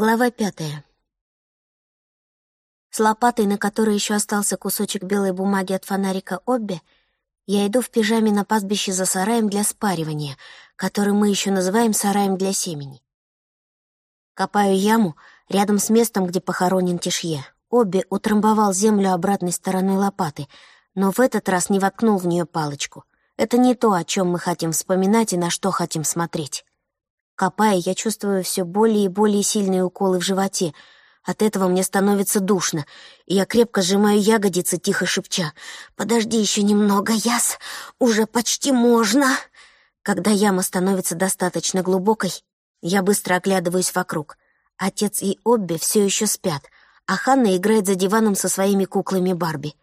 Глава пятая. С лопатой, на которой еще остался кусочек белой бумаги от фонарика Обби, я иду в пижаме на пастбище за сараем для спаривания, который мы еще называем сараем для семени. Копаю яму рядом с местом, где похоронен Тишье. Обби утрамбовал землю обратной стороной лопаты, но в этот раз не воткнул в нее палочку. Это не то, о чем мы хотим вспоминать и на что хотим смотреть. Копая, я чувствую все более и более сильные уколы в животе. От этого мне становится душно, и я крепко сжимаю ягодицы, тихо шепча. «Подожди еще немного, Яс, уже почти можно!» Когда яма становится достаточно глубокой, я быстро оглядываюсь вокруг. Отец и Обби все еще спят, а Ханна играет за диваном со своими куклами Барби.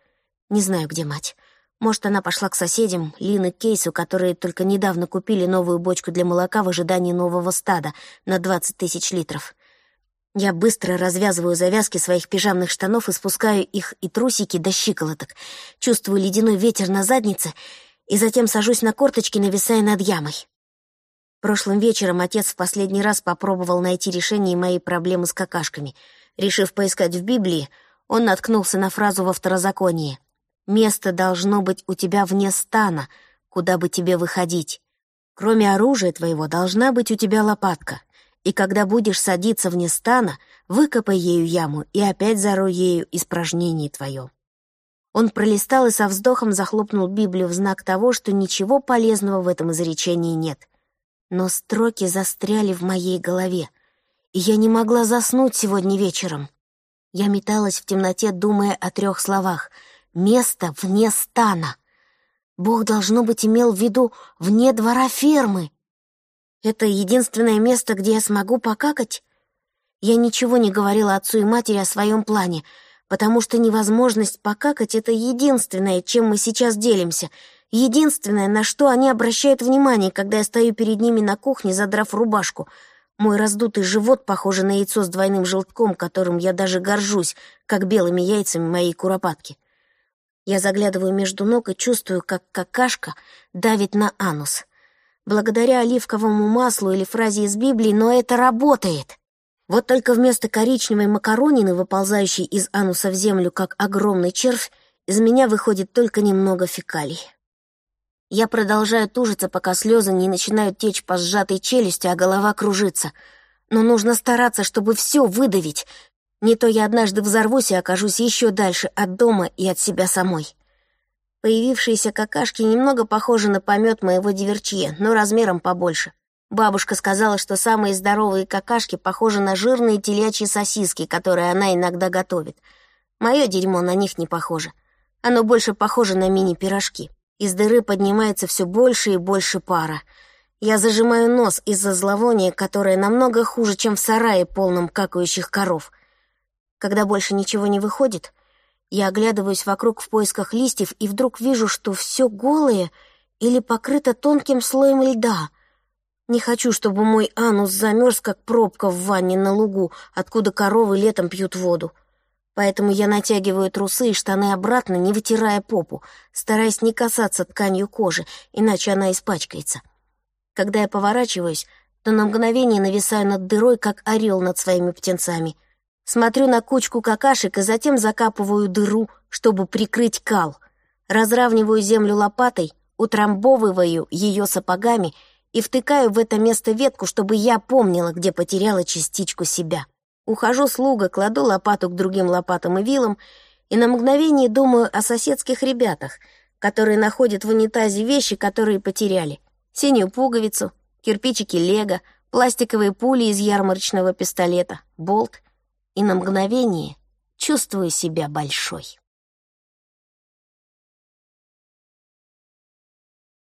Не знаю, где мать. Может, она пошла к соседям, Лин и Кейсу, которые только недавно купили новую бочку для молока в ожидании нового стада на 20 тысяч литров. Я быстро развязываю завязки своих пижамных штанов и спускаю их и трусики до щиколоток, чувствую ледяной ветер на заднице и затем сажусь на корточки, нависая над ямой. Прошлым вечером отец в последний раз попробовал найти решение моей проблемы с какашками. Решив поискать в Библии, он наткнулся на фразу во второзаконии — Место должно быть у тебя вне стана, куда бы тебе выходить. Кроме оружия твоего должна быть у тебя лопатка. И когда будешь садиться вне стана, выкопай ею яму и опять зарой ею испражнение твое». Он пролистал и со вздохом захлопнул Библию в знак того, что ничего полезного в этом изречении нет. Но строки застряли в моей голове, и я не могла заснуть сегодня вечером. Я металась в темноте, думая о трех словах — место вне стана. Бог, должно быть, имел в виду вне двора фермы. Это единственное место, где я смогу покакать? Я ничего не говорила отцу и матери о своем плане, потому что невозможность покакать — это единственное, чем мы сейчас делимся, единственное, на что они обращают внимание, когда я стою перед ними на кухне, задрав рубашку. Мой раздутый живот похож на яйцо с двойным желтком, которым я даже горжусь, как белыми яйцами моей куропатки. Я заглядываю между ног и чувствую, как какашка давит на анус. Благодаря оливковому маслу или фразе из Библии, но это работает. Вот только вместо коричневой макаронины, выползающей из ануса в землю, как огромный червь, из меня выходит только немного фекалий. Я продолжаю тужиться, пока слезы не начинают течь по сжатой челюсти, а голова кружится. Но нужно стараться, чтобы все выдавить, не то я однажды взорвусь и окажусь еще дальше от дома и от себя самой. Появившиеся какашки немного похожи на помет моего диверчье, но размером побольше. Бабушка сказала, что самые здоровые какашки похожи на жирные телячьи сосиски, которые она иногда готовит. Мое дерьмо на них не похоже. Оно больше похоже на мини-пирожки. Из дыры поднимается все больше и больше пара. Я зажимаю нос из-за зловония, которое намного хуже, чем в сарае, полном какающих коров — когда больше ничего не выходит, я оглядываюсь вокруг в поисках листьев и вдруг вижу, что все голое или покрыто тонким слоем льда. Не хочу, чтобы мой анус замерз, как пробка в ванне на лугу, откуда коровы летом пьют воду. Поэтому я натягиваю трусы и штаны обратно, не вытирая попу, стараясь не касаться тканью кожи, иначе она испачкается. Когда я поворачиваюсь, то на мгновение нависаю над дырой, как орел над своими птенцами — Смотрю на кучку какашек и затем закапываю дыру, чтобы прикрыть кал. Разравниваю землю лопатой, утрамбовываю ее сапогами и втыкаю в это место ветку, чтобы я помнила, где потеряла частичку себя. Ухожу с луга, кладу лопату к другим лопатам и вилам и на мгновение думаю о соседских ребятах, которые находят в унитазе вещи, которые потеряли. Синюю пуговицу, кирпичики лего, пластиковые пули из ярмарочного пистолета, болт — и на мгновение чувствую себя большой.